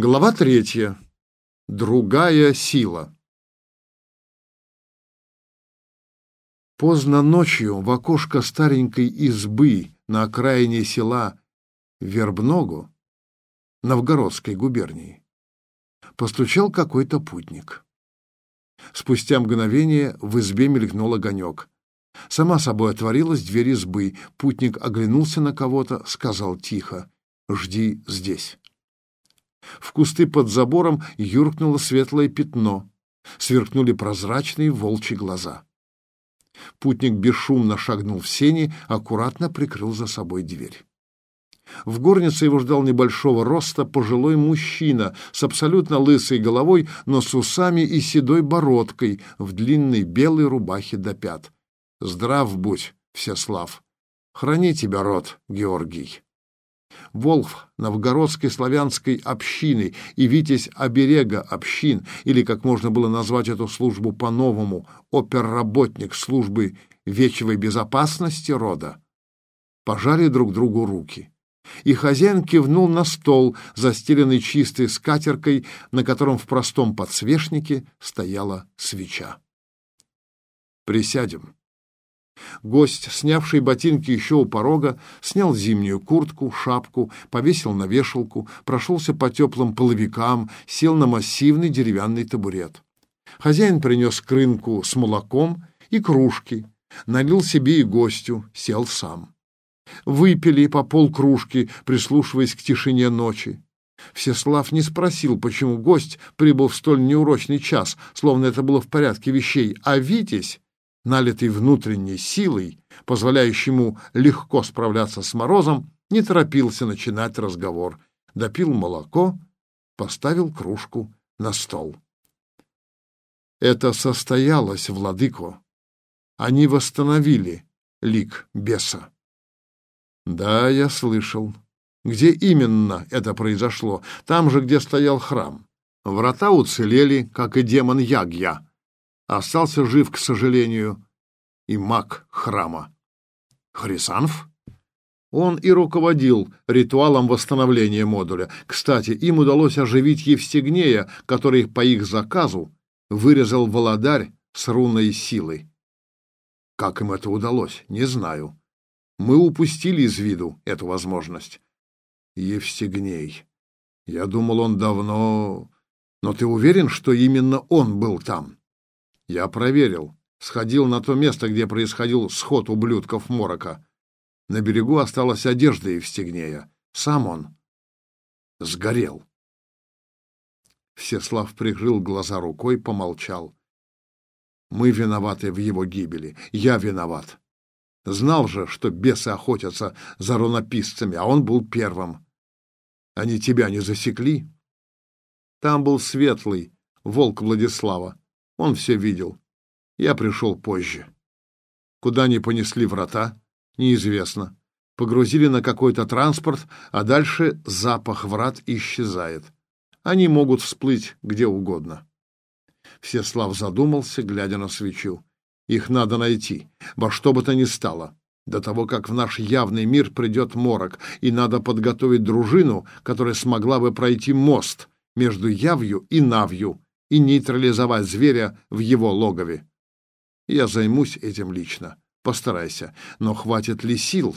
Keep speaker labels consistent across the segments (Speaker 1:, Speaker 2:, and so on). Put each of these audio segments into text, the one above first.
Speaker 1: Глава третья. Другая сила. Поздно ночью в окошко старенькой избы на окраине села Вербногу Новгородской губернии постучал какой-то путник. Спустя мгновение в избе мелькнул огонек. Сама собой отворилась дверь избы. Путник оглянулся на кого-то, сказал тихо «Жди здесь». В кусты под забором юркнуло светлое пятно. Сверкнули прозрачные волчьи глаза. Путник бесшумно шагнул в сени, аккуратно прикрыл за собой дверь. В горнице его ждал небольшого роста пожилой мужчина с абсолютно лысой головой, но с усами и седой бородкой в длинной белой рубахе до пят. «Здрав будь, Всеслав! Храни тебя, род, Георгий!» Волф новгородской славянской общины и Витязь оберега общин, или, как можно было назвать эту службу по-новому, оперработник службы вечевой безопасности рода, пожали друг другу руки. И хозяин кивнул на стол, застеленный чистой скатеркой, на котором в простом подсвечнике стояла свеча. «Присядем», Гость, снявший ботинки еще у порога, снял зимнюю куртку, шапку, повесил на вешалку, прошелся по теплым половикам, сел на массивный деревянный табурет. Хозяин принес крынку с молоком и кружки, налил себе и гостю, сел сам. Выпили по полкружки, прислушиваясь к тишине ночи. Всеслав не спросил, почему гость прибыл в столь неурочный час, словно это было в порядке вещей, а Витязь налитый внутренней силой, позволяющей ему легко справляться с морозом, не торопился начинать разговор. Допил молоко, поставил кружку на стол. Это состоялось, владыко. Они восстановили лик беса. Да, я слышал. Где именно это произошло? Там же, где стоял храм. Врата уцелели, как и демон Ягья, Остался жив, к сожалению, и маг храма. Хрисанф? Он и руководил ритуалом восстановления модуля. Кстати, им удалось оживить Евстигнея, который по их заказу вырезал володарь с рунной силой. Как им это удалось, не знаю. Мы упустили из виду эту возможность. Евстигней. Я думал, он давно... Но ты уверен, что именно он был там? Я проверил. Сходил на то место, где происходил сход ублюдков Морока. На берегу осталась одежда Евстигнея. Сам он сгорел. Всеслав прикрыл глаза рукой, помолчал. Мы виноваты в его гибели. Я виноват. Знал же, что бесы охотятся за рунописцами, а он был первым. Они тебя не засекли? Там был светлый, волк Владислава. Он все видел. Я пришел позже. Куда они понесли врата, неизвестно. Погрузили на какой-то транспорт, а дальше запах врат исчезает. Они могут всплыть где угодно. Всеслав задумался, глядя на свечу. Их надо найти, во что бы то ни стало, до того, как в наш явный мир придет морок, и надо подготовить дружину, которая смогла бы пройти мост между явью и навью, и нейтрализовать зверя в его логове. Я займусь этим лично. Постарайся. Но хватит ли сил?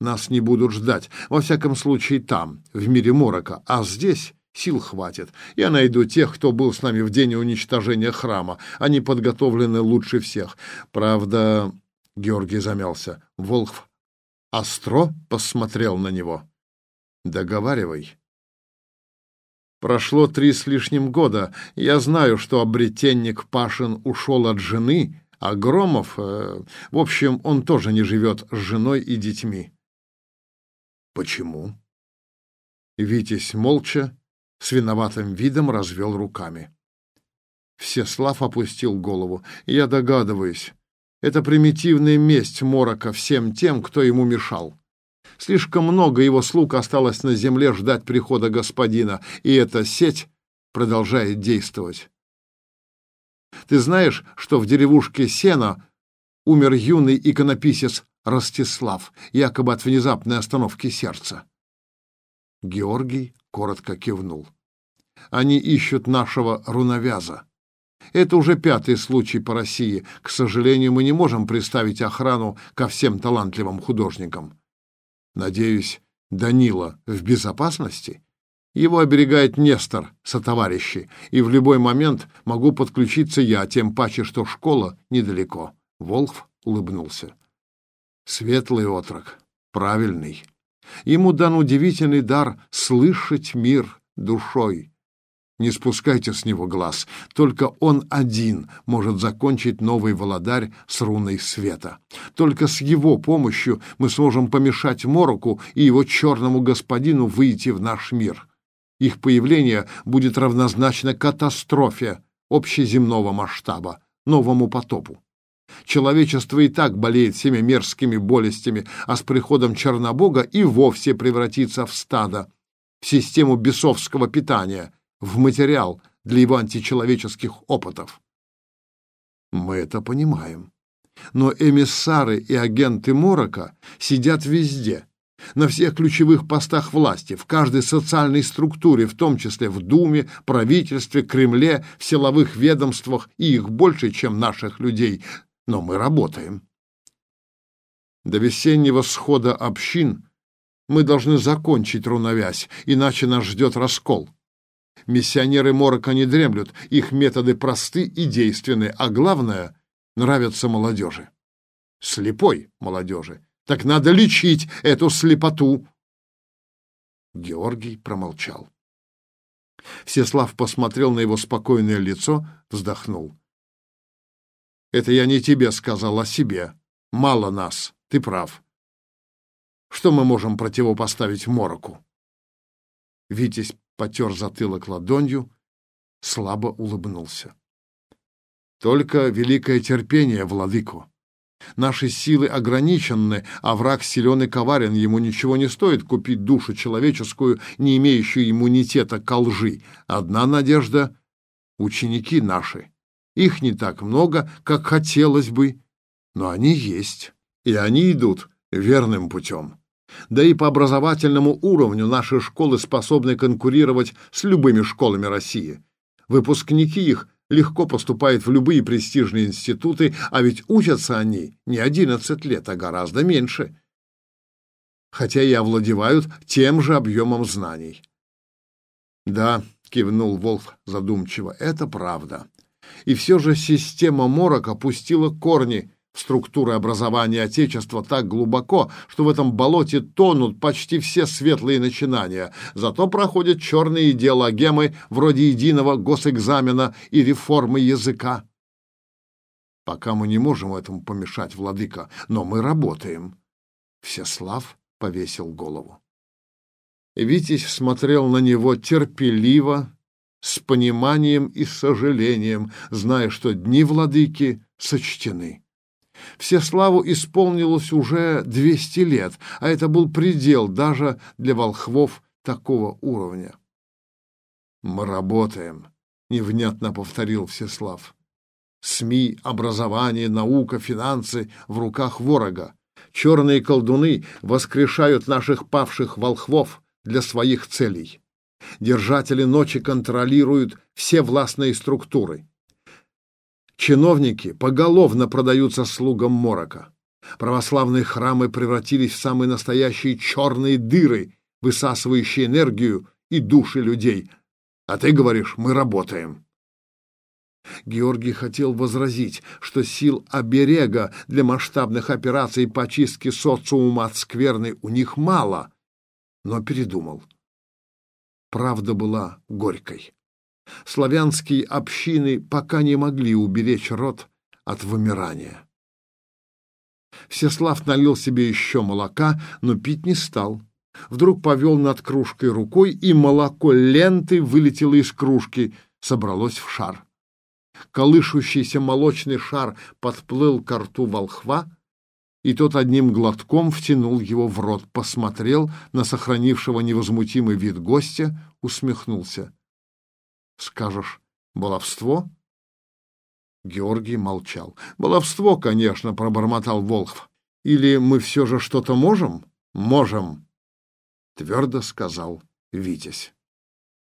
Speaker 1: Нас не будут ждать. Во всяком случае, там, в мире Морока. А здесь сил хватит. Я найду тех, кто был с нами в день уничтожения храма. Они подготовлены лучше всех. Правда, Георгий замялся. Волхв остро посмотрел на него. Договаривай. Прошло три с лишним года. Я знаю, что обретенник Пашин ушел от жены, а Громов... Э, в общем, он тоже не живет с женой и детьми. Почему? Витязь молча, с виноватым видом развел руками. Всеслав опустил голову. Я догадываюсь. Это примитивная месть Морока всем тем, кто ему мешал. Слишком много его слуг осталось на земле ждать прихода господина, и эта сеть продолжает действовать. Ты знаешь, что в деревушке Сена умер юный иконописец Ростислав, якобы от внезапной остановки сердца? Георгий коротко кивнул. Они ищут нашего руновяза. Это уже пятый случай по России. К сожалению, мы не можем приставить охрану ко всем талантливым художникам. Надеюсь, Данила в безопасности? Его оберегает Нестор сотоварищи, и в любой момент могу подключиться я, тем паче, что школа недалеко. Волхв улыбнулся. Светлый отрок, правильный. Ему дан удивительный дар слышать мир душой. Не спускайте с него глаз. Только он один может закончить новый володарь с руной света. Только с его помощью мы сможем помешать Мороку и его черному господину выйти в наш мир. Их появление будет равнозначно катастрофе общеземного масштаба, новому потопу. Человечество и так болеет всеми мерзкими болестями, а с приходом Чернобога и вовсе превратится в стадо, в систему бесовского питания, в материал для его античеловеческих опытов. Мы это понимаем. Но эмиссары и агенты Морока сидят везде, на всех ключевых постах власти, в каждой социальной структуре, в том числе в Думе, правительстве, Кремле, в силовых ведомствах, и их больше, чем наших людей, но мы работаем. До весеннего схода общин мы должны закончить руновязь, иначе нас ждет раскол. Миссионеры Морока не дремлют, их методы просты и действенны, а главное — нравятся молодежи. Слепой молодежи. Так надо лечить эту слепоту. Георгий промолчал. Всеслав посмотрел на его спокойное лицо, вздохнул. Это я не тебе сказал, а себе. Мало нас, ты прав. Что мы можем противопоставить Мороку? Витязь потер затылок ладонью, слабо улыбнулся. Только великое терпение, владыку. Наши силы ограничены, а враг силен и коварен. Ему ничего не стоит купить душу человеческую, не имеющую иммунитета к лжи. Одна надежда — ученики наши. Их не так много, как хотелось бы, но они есть, и они идут верным путем. Да и по образовательному уровню наши школы способны конкурировать с любыми школами России. Выпускники их легко поступают в любые престижные институты, а ведь учатся они не 11 лет, а гораздо меньше. Хотя и овладевают тем же объемом знаний. Да, кивнул Волф задумчиво, это правда. И все же система Морока пустила корни структуры образования Отечества так глубоко, что в этом болоте тонут почти все светлые начинания. Зато проходят черные идеологемы вроде единого госэкзамена и реформы языка. Пока мы не можем этому помешать, владыка, но мы работаем. Всеслав повесил голову. Витязь смотрел на него терпеливо, с пониманием и сожалением, зная, что дни владыки сочтены. Всеславу исполнилось уже двести лет, а это был предел даже для волхвов такого уровня. «Мы работаем», — невнятно повторил Всеслав. «СМИ, образование, наука, финансы в руках ворога. Черные колдуны воскрешают наших павших волхвов для своих целей. Держатели ночи контролируют все властные структуры. Чиновники поголовно продаются слугам Морока. Православные храмы превратились в самые настоящие черные дыры, высасывающие энергию и души людей. А ты говоришь, мы работаем. Георгий хотел возразить, что сил оберега для масштабных операций по чистке социума от скверны у них мало, но передумал. Правда была горькой славянские общины пока не могли уберечь род от вымирания. Всеслав налил себе еще молока, но пить не стал. Вдруг повел над кружкой рукой, и молоко ленты вылетело из кружки, собралось в шар. Колышущийся молочный шар подплыл к рту волхва, и тот одним глотком втянул его в рот, посмотрел на сохранившего невозмутимый вид гостя, усмехнулся. Скажешь, баловство? Георгий молчал. Баловство, конечно, пробормотал Волхв. Или мы все же что-то можем? Можем, твердо сказал Витязь.